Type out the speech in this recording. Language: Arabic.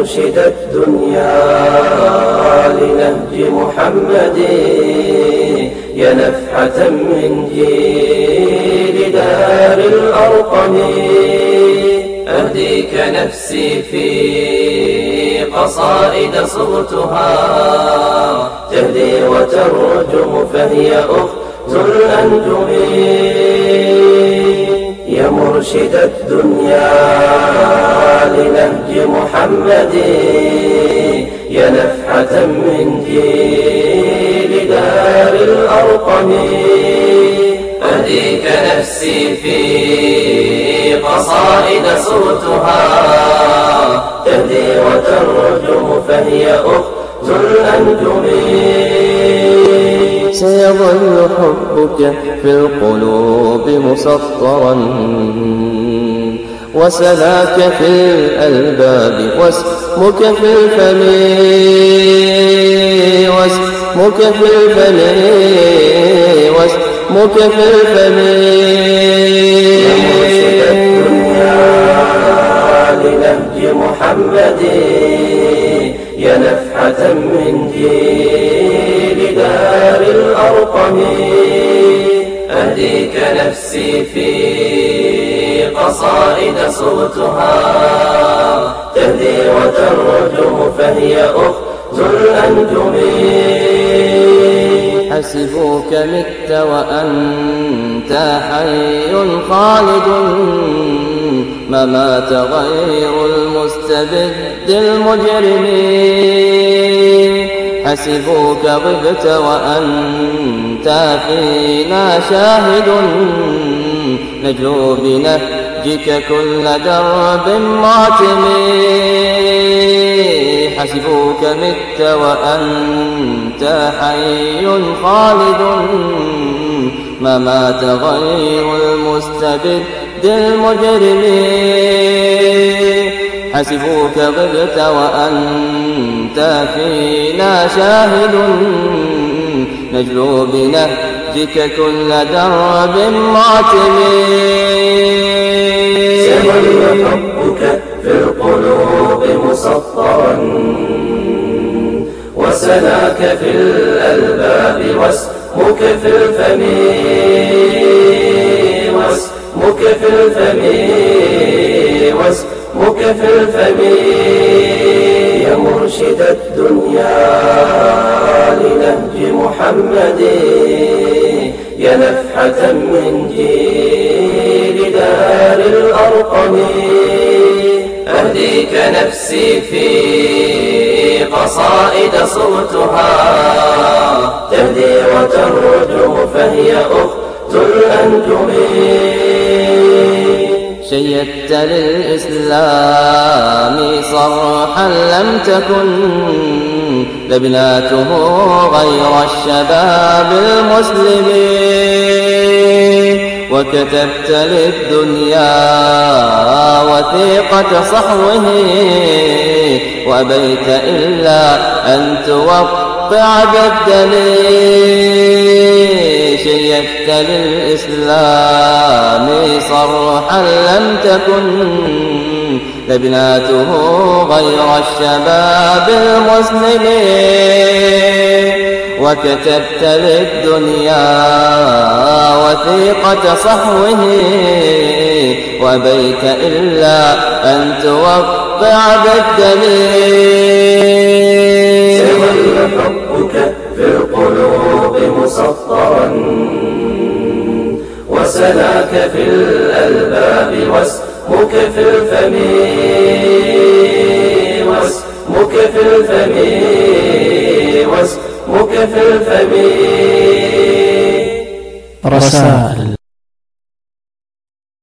مرشد الدنيا لنهج محمد يا نفحة من جيل دار الأرقم. أهديك نفسي في قصائد صغتها تهدي وترجم فهي أخت الأنجم مرشد الدنيا لنهج محمد يا نفحة من جيل دار الأرقم. أهديك نفسي في قصائد صوتها. تهدي وترجم فهي أخت الأنجم. سيظل حبك في القلوب مسطرا. وسلاك في الألباب واسمك في الفم واسمك في الفم واسمك في الفم لنهج محمد يا نفحة من جيل. دار الأرقم أهديك نفسي في قصائد صوتها تهدي وترجم فهي أخت الأنجم حسبوك مت وأنت حي خالد ممات غير المستبد المجرم حسبوك غبت وأنت فينا شاهد نجو بنهجك كل درب ماتم حسبوك مت وأنت حي خالد. ممات غير المستبد المجرم. حسبوك غبت وأنت فينا شاهد نجلو بنهجك كل درب معتم سيظل حبك في القلوب مسطرا وسناك في الألباب واسمك في الفم مرشد الدنيا لنهج محمد يا نفحة من جيل دار الأرقم. أهديك نفسي في قصائد صوتها تهدي وترجم فهي أخت الأنجم. شيدت للإسلام صرحا لم تكن لبناته غير الشباب المسلمين. وكتبت للدنيا وثيقة صحوه وأبيت إلا أن توقع بالدم شيدت للإسلام صرحا لم تكن لبناته غير الشباب المسلمين. وكتبت للدنيا وثيقة صحوه وبيت إلا أن توقع بالدليل في الألباب واسمك في الفم واسمك في الفم واسمك في الفم. رسائل.